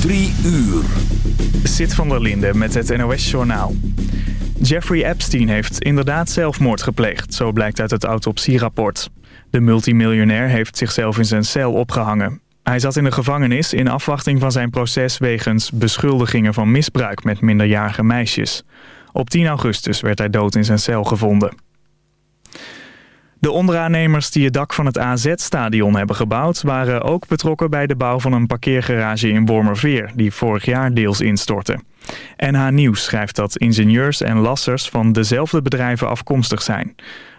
Drie uur. Zit van der Linde met het NOS-journaal. Jeffrey Epstein heeft inderdaad zelfmoord gepleegd, zo blijkt uit het autopsierapport. De multimiljonair heeft zichzelf in zijn cel opgehangen. Hij zat in de gevangenis in afwachting van zijn proces wegens beschuldigingen van misbruik met minderjarige meisjes. Op 10 augustus werd hij dood in zijn cel gevonden. De onderaannemers die het dak van het AZ-stadion hebben gebouwd... waren ook betrokken bij de bouw van een parkeergarage in Wormerveer... die vorig jaar deels instortte. NH Nieuws schrijft dat ingenieurs en lassers van dezelfde bedrijven afkomstig zijn.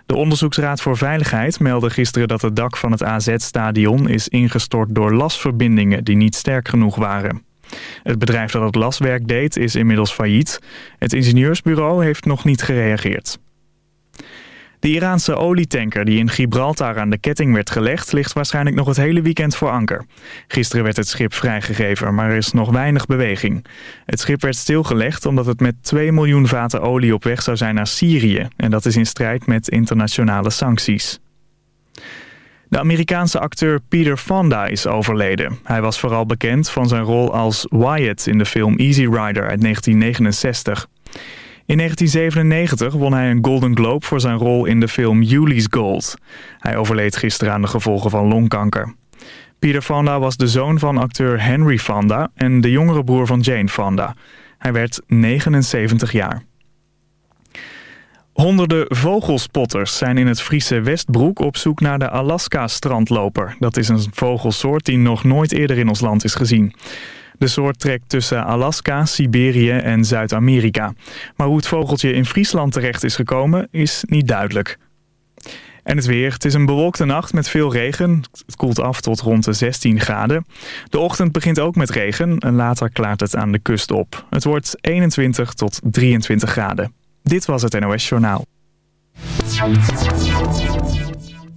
De Onderzoeksraad voor Veiligheid meldde gisteren dat het dak van het AZ-stadion... is ingestort door lasverbindingen die niet sterk genoeg waren. Het bedrijf dat het laswerk deed is inmiddels failliet. Het ingenieursbureau heeft nog niet gereageerd. De Iraanse olietanker die in Gibraltar aan de ketting werd gelegd... ligt waarschijnlijk nog het hele weekend voor anker. Gisteren werd het schip vrijgegeven, maar er is nog weinig beweging. Het schip werd stilgelegd omdat het met 2 miljoen vaten olie op weg zou zijn naar Syrië. En dat is in strijd met internationale sancties. De Amerikaanse acteur Peter Fonda is overleden. Hij was vooral bekend van zijn rol als Wyatt in de film Easy Rider uit 1969. In 1997 won hij een Golden Globe voor zijn rol in de film Julie's Gold. Hij overleed gisteren aan de gevolgen van longkanker. Peter Fonda was de zoon van acteur Henry Fonda en de jongere broer van Jane Fonda. Hij werd 79 jaar. Honderden vogelspotters zijn in het Friese Westbroek op zoek naar de Alaska-strandloper. Dat is een vogelsoort die nog nooit eerder in ons land is gezien. De soort trekt tussen Alaska, Siberië en Zuid-Amerika. Maar hoe het vogeltje in Friesland terecht is gekomen is niet duidelijk. En het weer. Het is een bewolkte nacht met veel regen. Het koelt af tot rond de 16 graden. De ochtend begint ook met regen en later klaart het aan de kust op. Het wordt 21 tot 23 graden. Dit was het NOS Journaal.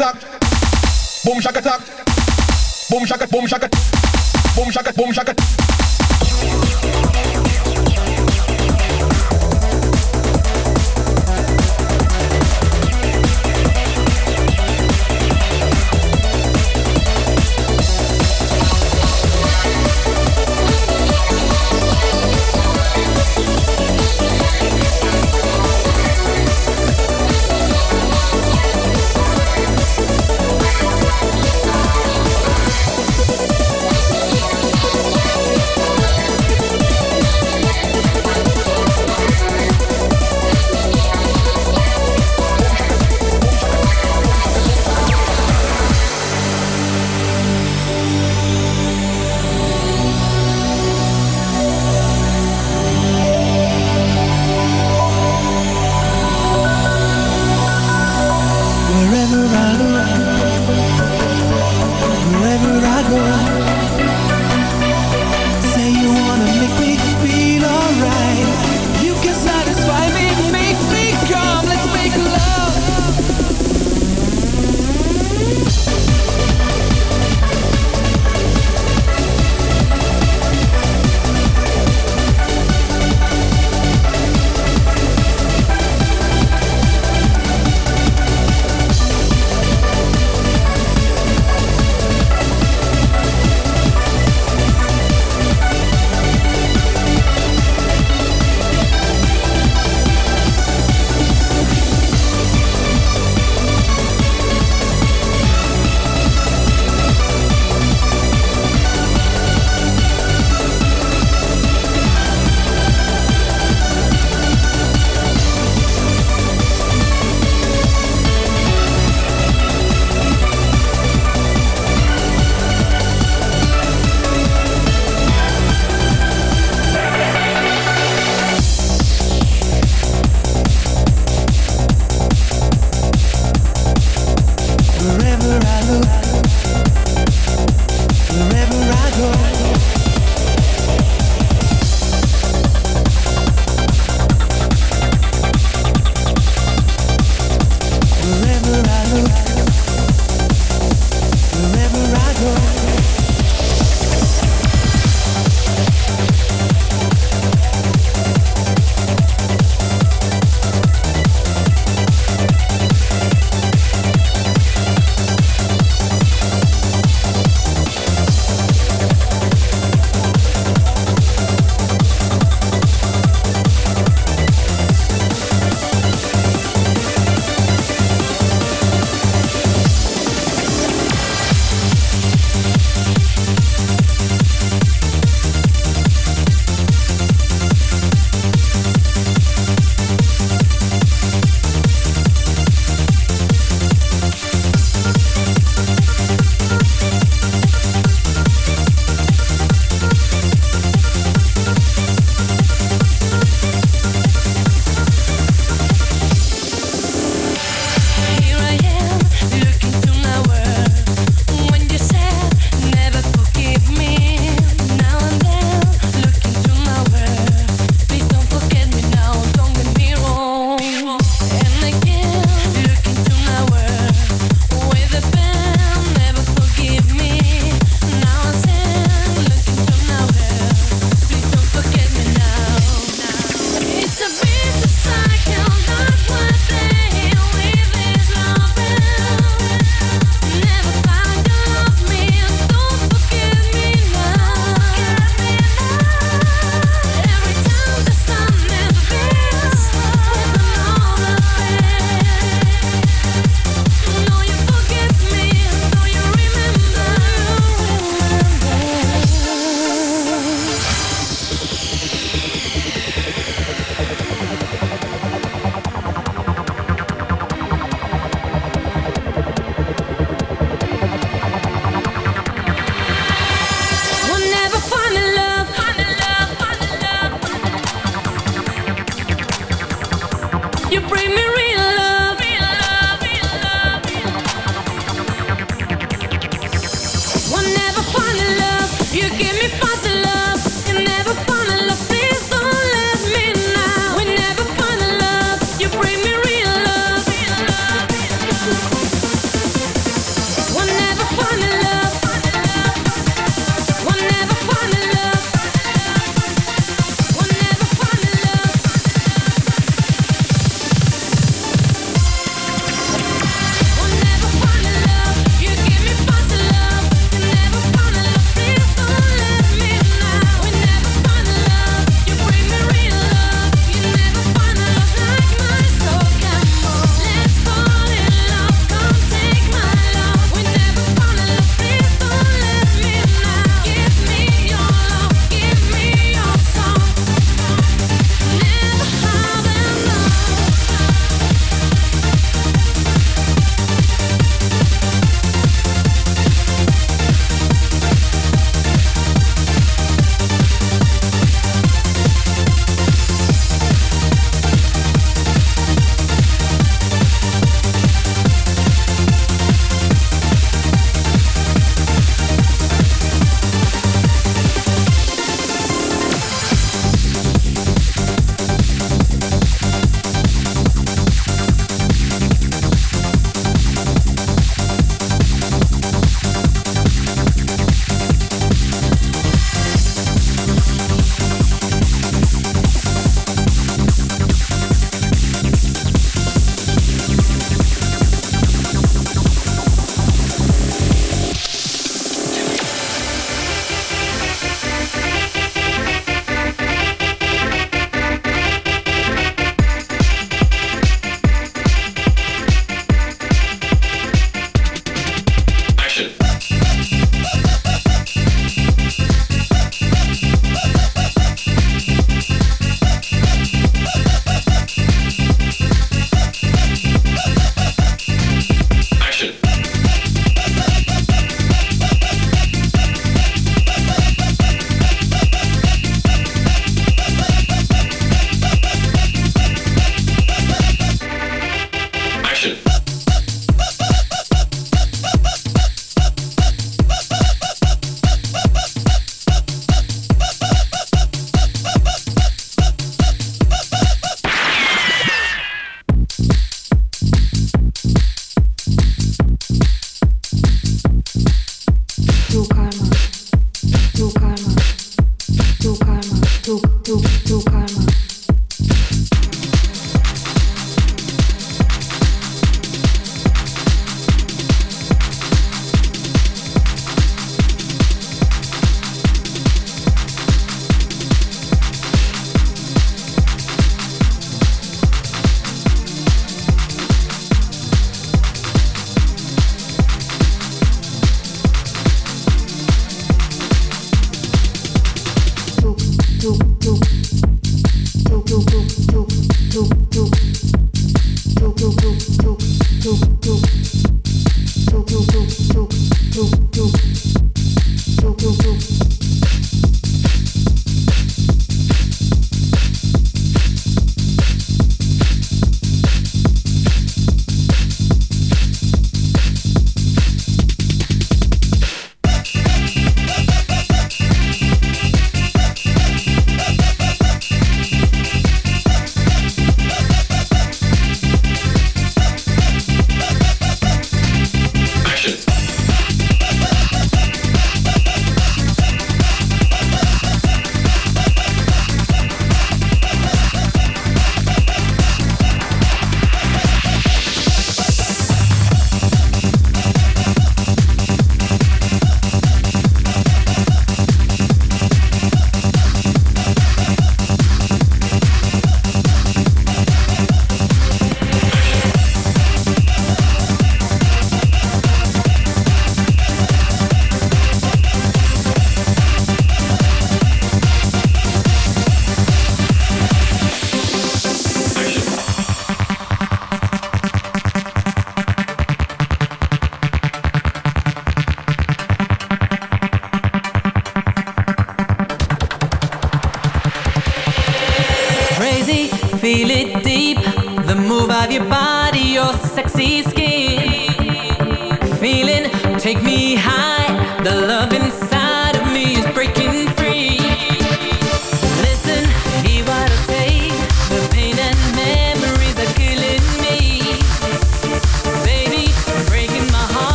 attack. Boom shock attack. Boom Shaka boom Shaka boom Shaka boom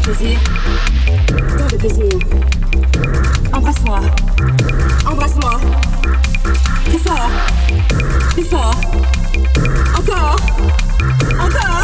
plaisir. Tant de plaisir. Embrasse-moi. Embrasse-moi. Plus fort. Plus fort. Encore. Encore.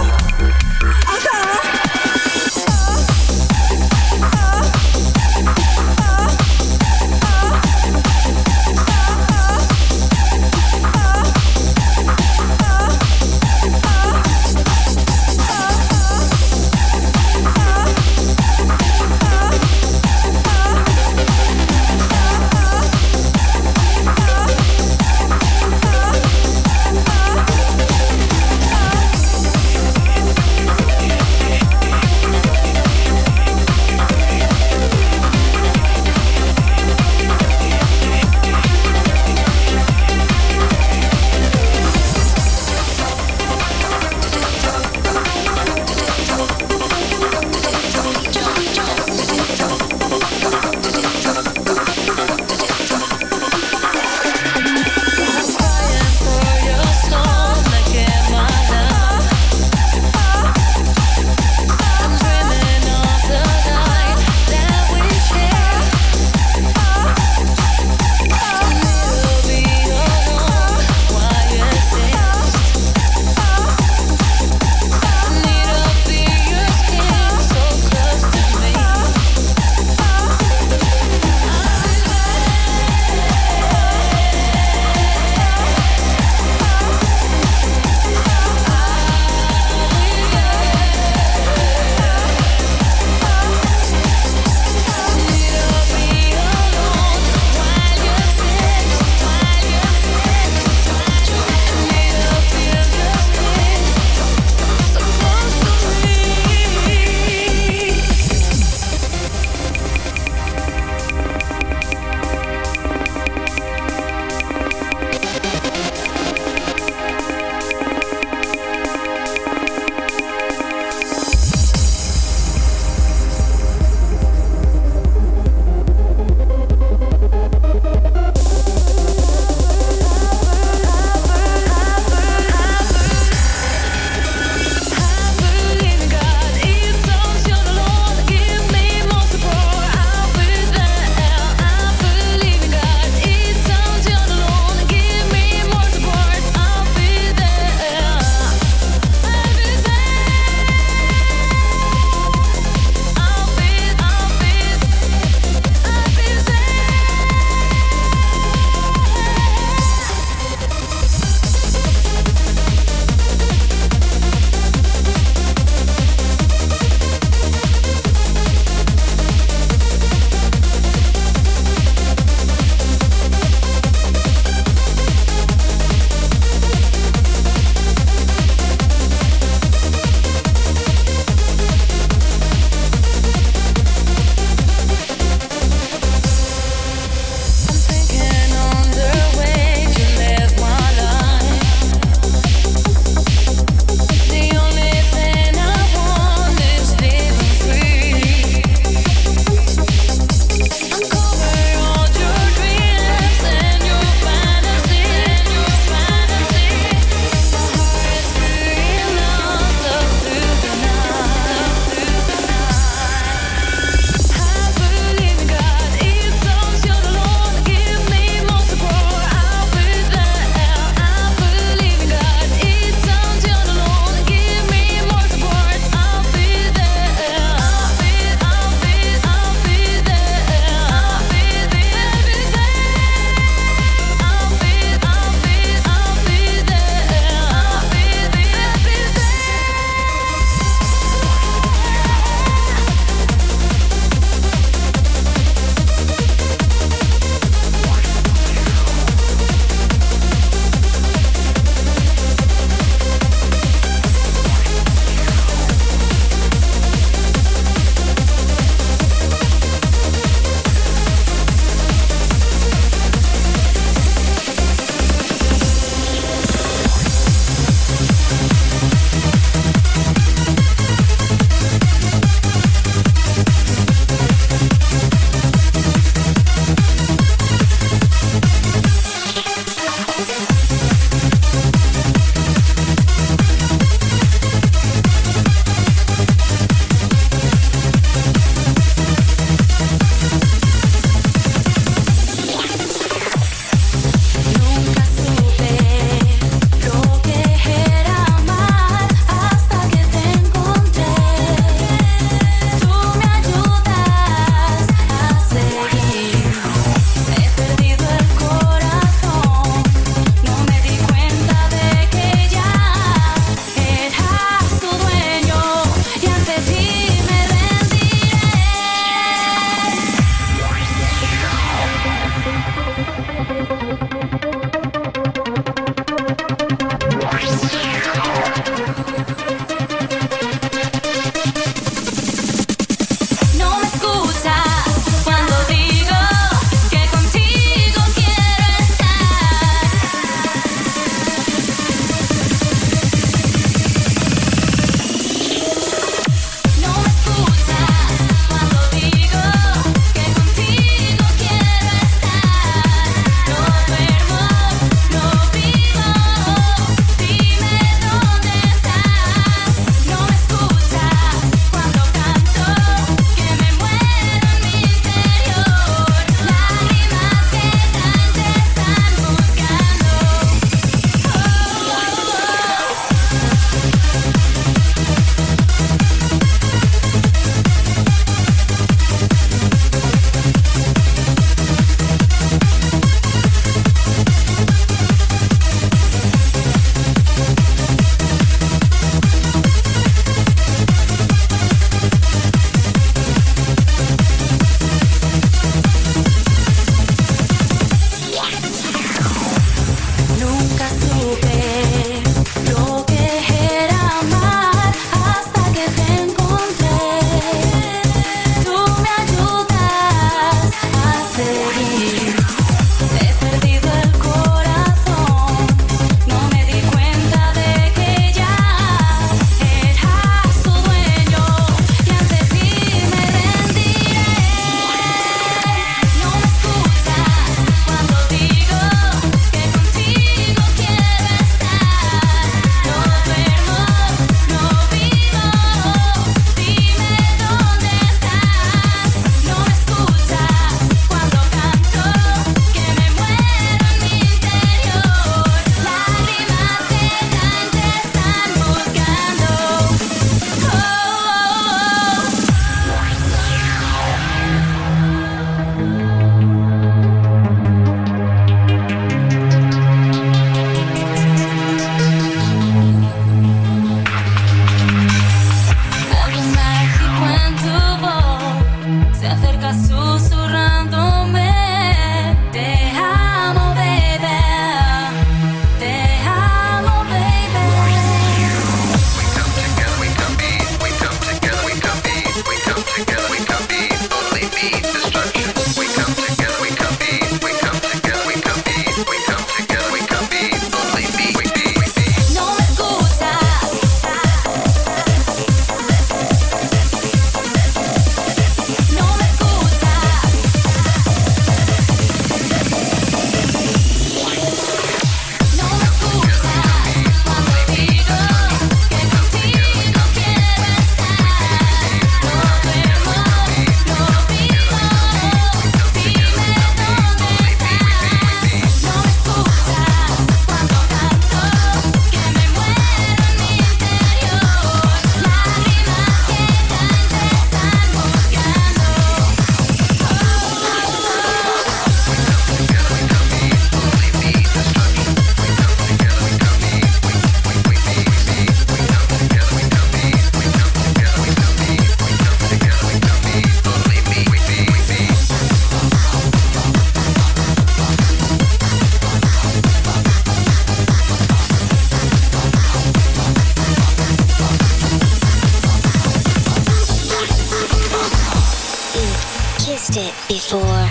before.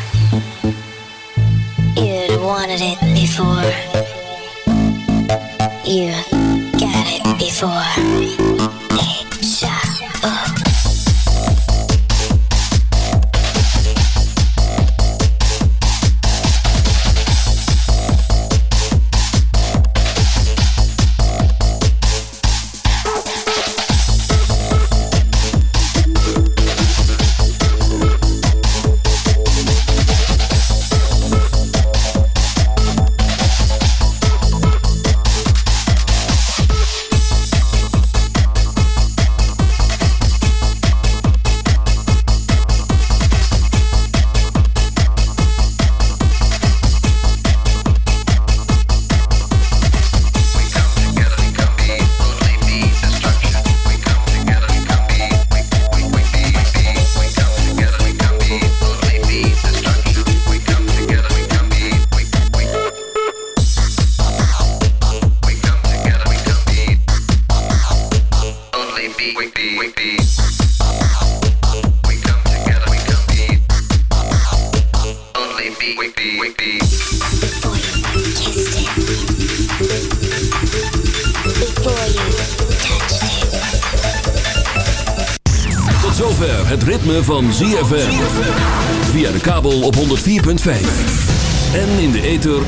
You'd wanted it before. You got it before.